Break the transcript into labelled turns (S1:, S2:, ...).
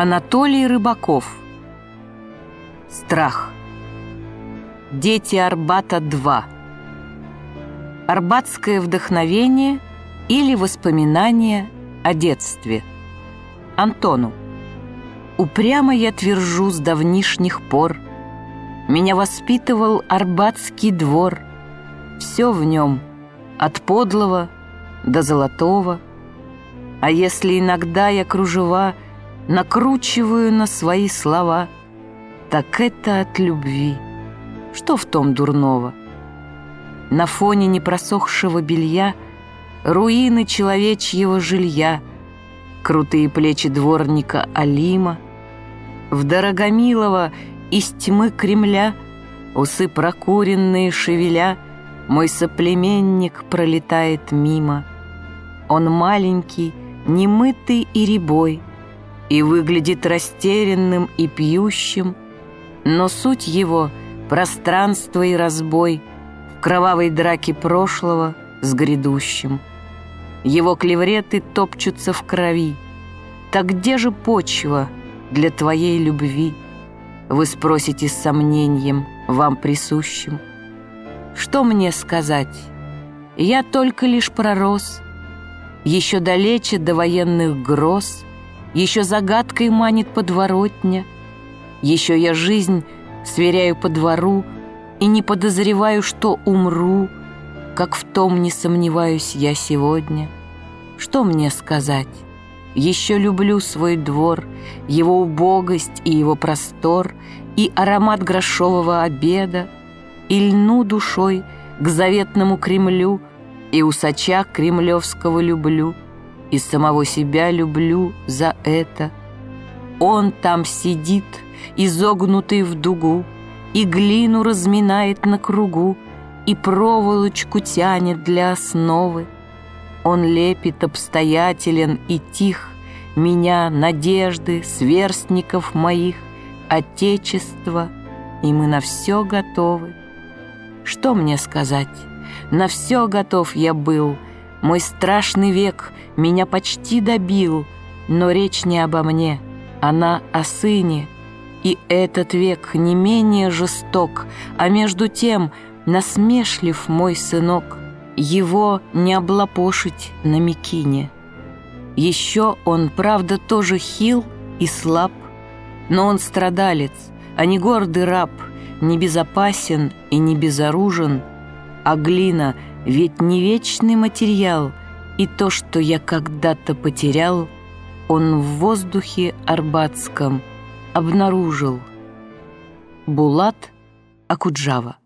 S1: Анатолий Рыбаков. Страх. Дети Арбата 2 Арбатское вдохновение или воспоминания о детстве? Антону. Упрямо я твержу с давнишних пор. Меня воспитывал Арбатский двор. Все в нем, от подлого до золотого. А если иногда я кружева Накручиваю на свои слова Так это от любви Что в том дурного? На фоне непросохшего белья Руины человечьего жилья Крутые плечи дворника Алима — в Дорогомилово из тьмы Кремля, Усы прокуренные шевеля, Мой соплеменник пролетает мимо. Он маленький, немытый и рябой, И выглядит растерянным и пьющим, Но суть его — пространство и разбой В кровавой драке прошлого с грядущим. Его клевреты топчутся в крови. Так где же почва — для твоей любви, вы спросите с сомнением, вам присущим. Что мне сказать? Я только лишь пророс, еще далече до военных гроз, еще загадкой манит подворотня, еще я жизнь сверяю по двору и не подозреваю, что умру, как в том не сомневаюсь я сегодня. Что мне сказать? Еще люблю свой двор, его убогость и его простор, и аромат грошового обеда, и льну душой к заветному Кремлю, и усача кремлевского люблю, и самого себя люблю за это. Он там сидит, изогнутый в дугу, и глину разминает на кругу, и проволочку тянет для основы, он лепит обстоятелен и тих, Меня, надежды, сверстников моих, Отечество, и мы на все готовы. Что мне сказать? На все готов я был, Мой страшный век меня почти добил, Но речь не обо мне, она о сыне, И этот век не менее жесток, А между тем насмешлив мой сынок — его не облапошить на Микине. Еще он, правда, тоже хил и слаб, но он страдалец, а не гордый раб, не безопасен и не безоружен, а глина ведь не вечный материал, и то, что я когда-то потерял, он в воздухе арбатском обнаружил. Булат Акуджава